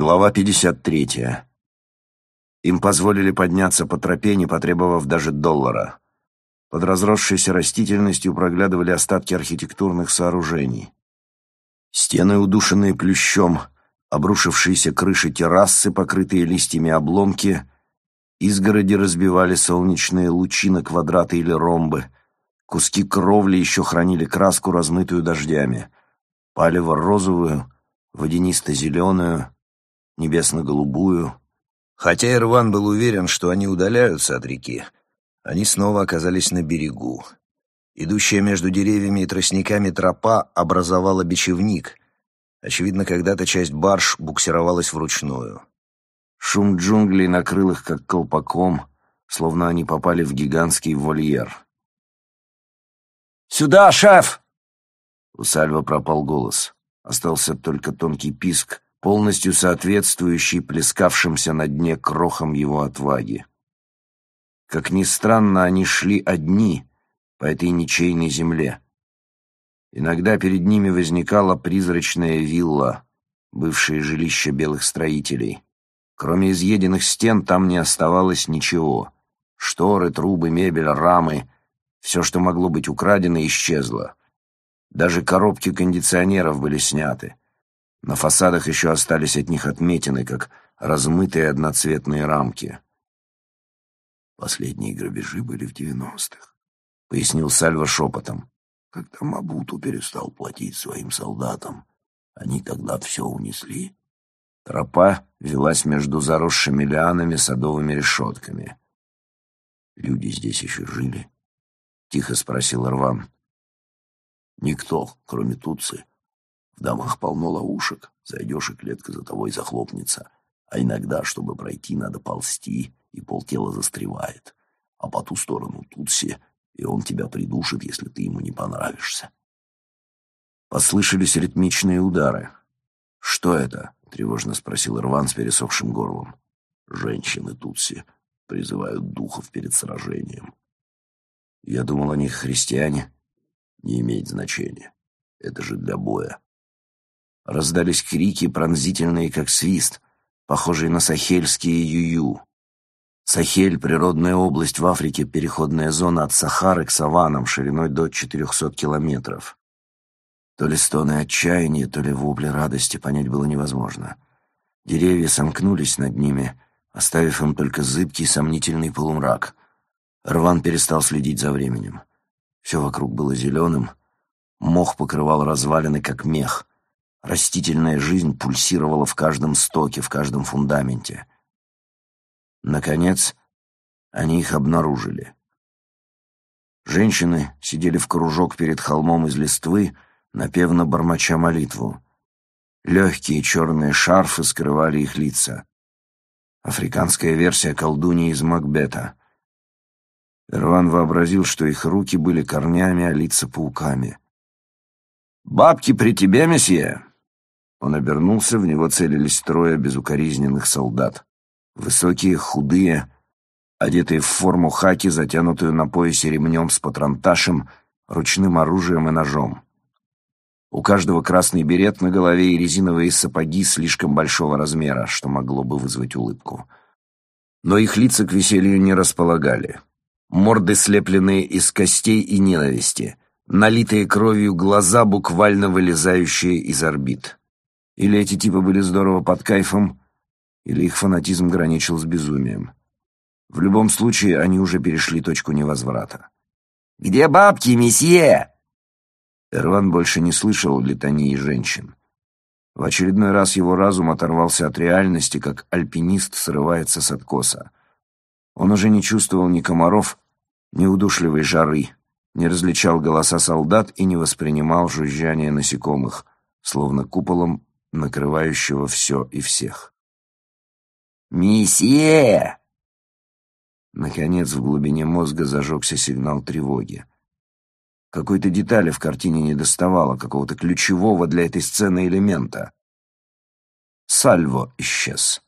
Глава 53. Им позволили подняться по тропе, не потребовав даже доллара. Под разросшейся растительностью проглядывали остатки архитектурных сооружений. Стены, удушенные плющом, обрушившиеся крыши террасы, покрытые листьями обломки, изгороди разбивали солнечные лучи на квадраты или ромбы, куски кровли еще хранили краску, размытую дождями, палево-розовую, водянисто-зеленую, небесно-голубую. Хотя Ирван был уверен, что они удаляются от реки, они снова оказались на берегу. Идущая между деревьями и тростниками тропа образовала бечевник. Очевидно, когда-то часть барж буксировалась вручную. Шум джунглей накрыл их как колпаком, словно они попали в гигантский вольер. «Сюда, шеф!» У Сальва пропал голос. Остался только тонкий писк, полностью соответствующий плескавшимся на дне крохам его отваги. Как ни странно, они шли одни по этой ничейной земле. Иногда перед ними возникала призрачная вилла, бывшее жилище белых строителей. Кроме изъеденных стен там не оставалось ничего. Шторы, трубы, мебель, рамы — все, что могло быть украдено, исчезло. Даже коробки кондиционеров были сняты. На фасадах еще остались от них отметины, как размытые одноцветные рамки. Последние грабежи были в девяностых, — пояснил Сальва шепотом. Когда Мабуту перестал платить своим солдатам, они тогда все унесли. Тропа велась между заросшими лианами садовыми решетками. «Люди здесь еще жили?» — тихо спросил Рван. «Никто, кроме Туцы. В домах полно ловушек. Зайдешь, и клетка за тобой захлопнется. А иногда, чтобы пройти, надо ползти, и полтела застревает. А по ту сторону Тутси, и он тебя придушит, если ты ему не понравишься». Послышались ритмичные удары. «Что это?» — тревожно спросил Ирван с пересохшим горлом. «Женщины Тутси призывают духов перед сражением». «Я думал, они христиане». «Не имеет значения. Это же для боя. Раздались крики, пронзительные, как свист, похожие на сахельские юю. Сахель — природная область в Африке, переходная зона от Сахары к саванам шириной до 400 километров. То ли стоны отчаяния, то ли вопли радости понять было невозможно. Деревья сомкнулись над ними, оставив им только зыбкий сомнительный полумрак. Рван перестал следить за временем. Все вокруг было зеленым, мох покрывал развалины, как мех. Растительная жизнь пульсировала в каждом стоке, в каждом фундаменте. Наконец, они их обнаружили. Женщины сидели в кружок перед холмом из листвы, напевно бормоча молитву. Легкие черные шарфы скрывали их лица. Африканская версия колдуньи из Макбета. Ирван вообразил, что их руки были корнями, а лица пауками. «Бабки при тебе, месье?» Он обернулся, в него целились трое безукоризненных солдат. Высокие, худые, одетые в форму хаки, затянутую на поясе ремнем с патронташем, ручным оружием и ножом. У каждого красный берет на голове и резиновые сапоги слишком большого размера, что могло бы вызвать улыбку. Но их лица к веселью не располагали. Морды, слепленные из костей и ненависти, налитые кровью глаза, буквально вылезающие из орбит. Или эти типы были здорово под кайфом, или их фанатизм граничил с безумием. В любом случае, они уже перешли точку невозврата. «Где бабки, месье?» Эрван больше не слышал летании женщин. В очередной раз его разум оторвался от реальности, как альпинист срывается с откоса. Он уже не чувствовал ни комаров, ни удушливой жары, не различал голоса солдат и не воспринимал жужжание насекомых, словно куполом накрывающего все и всех. «Месье!» Наконец в глубине мозга зажегся сигнал тревоги. Какой-то детали в картине не доставало, какого-то ключевого для этой сцены элемента. Сальво исчез.